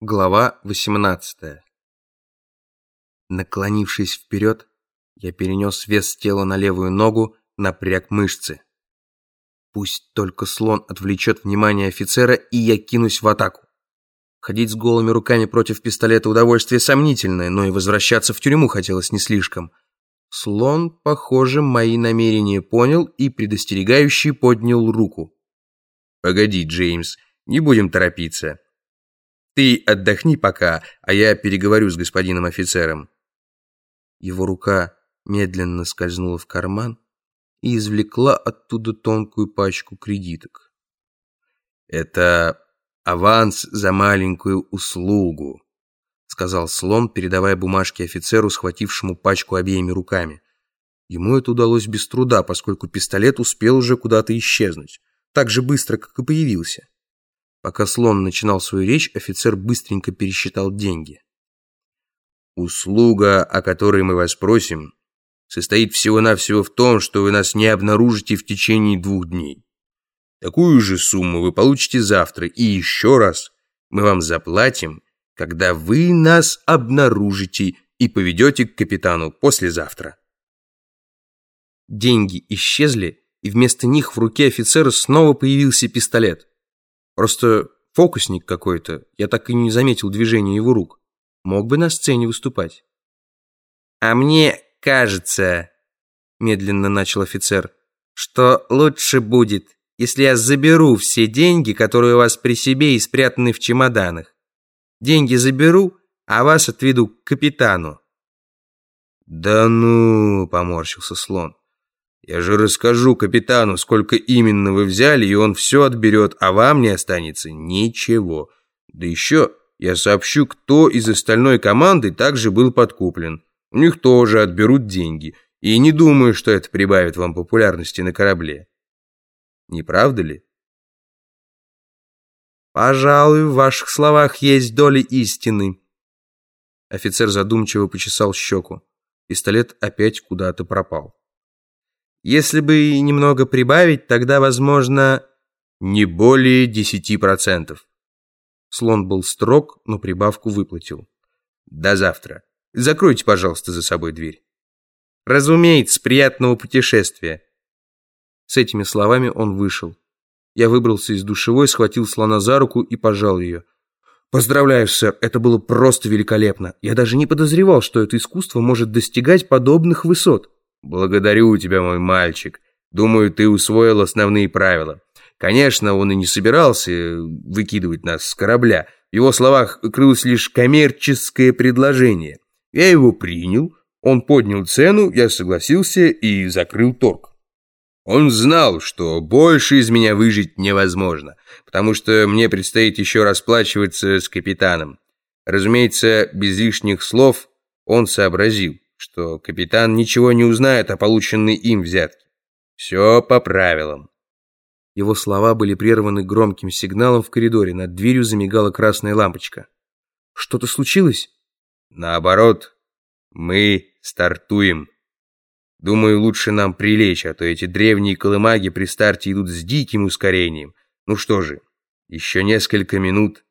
Глава 18 Наклонившись вперед, я перенес вес тела на левую ногу, напряг мышцы. Пусть только слон отвлечет внимание офицера, и я кинусь в атаку. Ходить с голыми руками против пистолета удовольствие сомнительное, но и возвращаться в тюрьму хотелось не слишком. Слон, похоже, мои намерения понял и предостерегающий поднял руку. «Погоди, Джеймс, не будем торопиться. Ты отдохни пока, а я переговорю с господином офицером». Его рука медленно скользнула в карман и извлекла оттуда тонкую пачку кредиток. «Это аванс за маленькую услугу», сказал слон, передавая бумажки офицеру, схватившему пачку обеими руками. Ему это удалось без труда, поскольку пистолет успел уже куда-то исчезнуть, так же быстро, как и появился. Пока слон начинал свою речь, офицер быстренько пересчитал деньги. «Услуга, о которой мы вас просим, состоит всего-навсего в том, что вы нас не обнаружите в течение двух дней. Такую же сумму вы получите завтра, и еще раз мы вам заплатим, когда вы нас обнаружите и поведете к капитану послезавтра». Деньги исчезли, и вместо них в руке офицера снова появился пистолет. Просто фокусник какой-то. Я так и не заметил движения его рук. Мог бы на сцене выступать. «А мне кажется, — медленно начал офицер, — что лучше будет, если я заберу все деньги, которые у вас при себе и спрятаны в чемоданах. Деньги заберу, а вас отведу к капитану». «Да ну!» — поморщился слон. Я же расскажу капитану, сколько именно вы взяли, и он все отберет, а вам не останется ничего. Да еще я сообщу, кто из остальной команды также был подкуплен. У них тоже отберут деньги. И не думаю, что это прибавит вам популярности на корабле. Не правда ли? Пожалуй, в ваших словах есть доля истины. Офицер задумчиво почесал щеку. Пистолет опять куда-то пропал. Если бы немного прибавить, тогда, возможно, не более десяти процентов. Слон был строг, но прибавку выплатил. До завтра. Закройте, пожалуйста, за собой дверь. Разумеется, приятного путешествия. С этими словами он вышел. Я выбрался из душевой, схватил слона за руку и пожал ее. «Поздравляю, сэр, это было просто великолепно. Я даже не подозревал, что это искусство может достигать подобных высот». «Благодарю тебя, мой мальчик. Думаю, ты усвоил основные правила. Конечно, он и не собирался выкидывать нас с корабля. В его словах крылось лишь коммерческое предложение. Я его принял, он поднял цену, я согласился и закрыл торг. Он знал, что больше из меня выжить невозможно, потому что мне предстоит еще расплачиваться с капитаном. Разумеется, без лишних слов он сообразил что капитан ничего не узнает о полученной им взятке. Все по правилам. Его слова были прерваны громким сигналом в коридоре. Над дверью замигала красная лампочка. Что-то случилось? Наоборот, мы стартуем. Думаю, лучше нам прилечь, а то эти древние колымаги при старте идут с диким ускорением. Ну что же, еще несколько минут,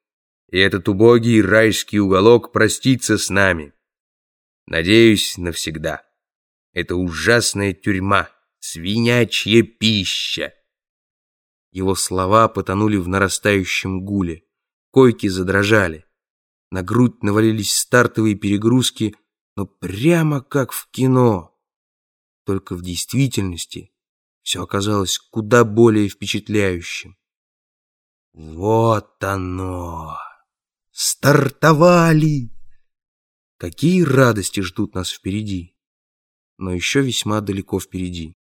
и этот убогий райский уголок простится с нами. Надеюсь, навсегда. Это ужасная тюрьма, свинячья пища. Его слова потонули в нарастающем гуле. Койки задрожали. На грудь навалились стартовые перегрузки, но прямо как в кино. Только в действительности все оказалось куда более впечатляющим. Вот оно! Стартовали! Какие радости ждут нас впереди, но еще весьма далеко впереди.